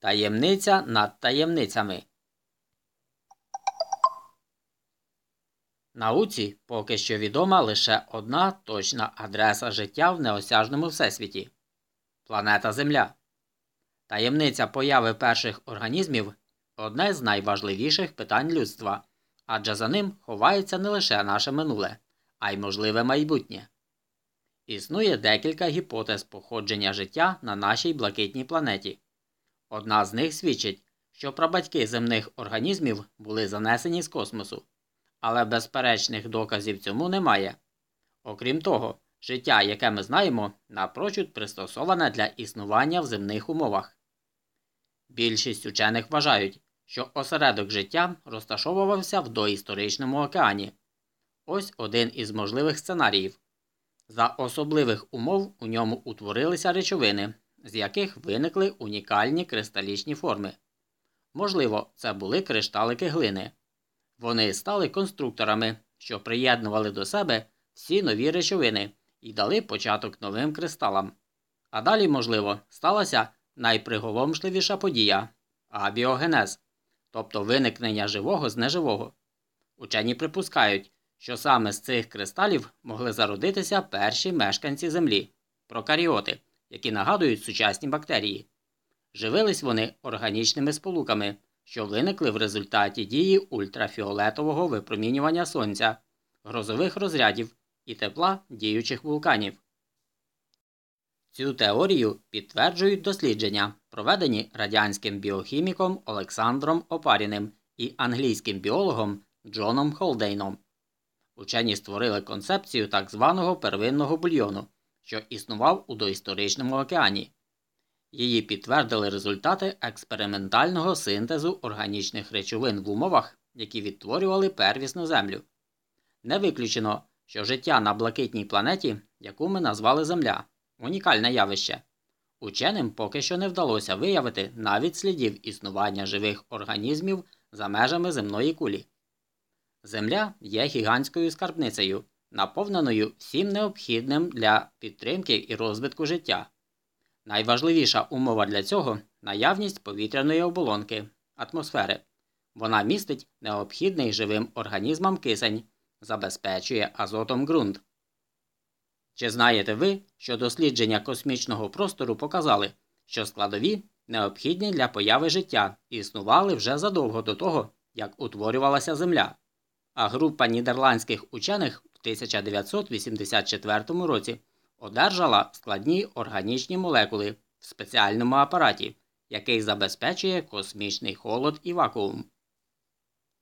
Таємниця над таємницями. Науці поки що відома лише одна точна адреса життя в неосяжному всесвіті планета Земля. Таємниця появи перших організмів одне з найважливіших питань людства, адже за ним ховається не лише наше минуле, а й можливе майбутнє. Існує декілька гіпотез походження життя на нашій блакитній планеті. Одна з них свідчить, що прабатьки земних організмів були занесені з космосу, але безперечних доказів цьому немає. Окрім того, життя, яке ми знаємо, напрочуд пристосоване для існування в земних умовах. Більшість учених вважають, що осередок життя розташовувався в доісторичному океані. Ось один із можливих сценаріїв. За особливих умов у ньому утворилися речовини, з яких виникли унікальні кристалічні форми. Можливо, це були кришталики глини. Вони стали конструкторами, що приєднували до себе всі нові речовини і дали початок новим кристалам. А далі, можливо, сталася найприголомшливіша подія абіогенез, тобто виникнення живого з неживого. Учені припускають, що саме з цих кристалів могли зародитися перші мешканці Землі прокаріоти, які нагадують сучасні бактерії. Живились вони органічними сполуками, що виникли в результаті дії ультрафіолетового випромінювання сонця, грозових розрядів і тепла діючих вулканів. Цю теорію підтверджують дослідження, проведені радянським біохіміком Олександром Опаріним і англійським біологом Джоном Холдейном. Учені створили концепцію так званого первинного бульйону, що існував у доісторичному океані. Її підтвердили результати експериментального синтезу органічних речовин в умовах, які відтворювали первісну землю. Не виключено, що життя на блакитній планеті, яку ми назвали Земля, унікальне явище. Ученим поки що не вдалося виявити навіть слідів існування живих організмів за межами земної кулі. Земля є гігантською скарбницею, наповненою всім необхідним для підтримки і розвитку життя. Найважливіша умова для цього наявність повітряної оболонки, атмосфери. Вона містить необхідний живим організмам кисень, забезпечує азотом ґрунт. Чи знаєте ви, що дослідження космічного простору показали, що складові необхідні для появи життя існували вже задовго до того, як утворювалася Земля, а група нідерландських учених в 1984 році одержала складні органічні молекули в спеціальному апараті, який забезпечує космічний холод і вакуум.